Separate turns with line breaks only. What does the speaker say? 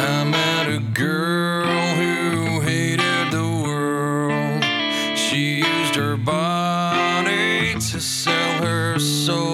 I met a girl who hated the world. She used her body to sell her soul.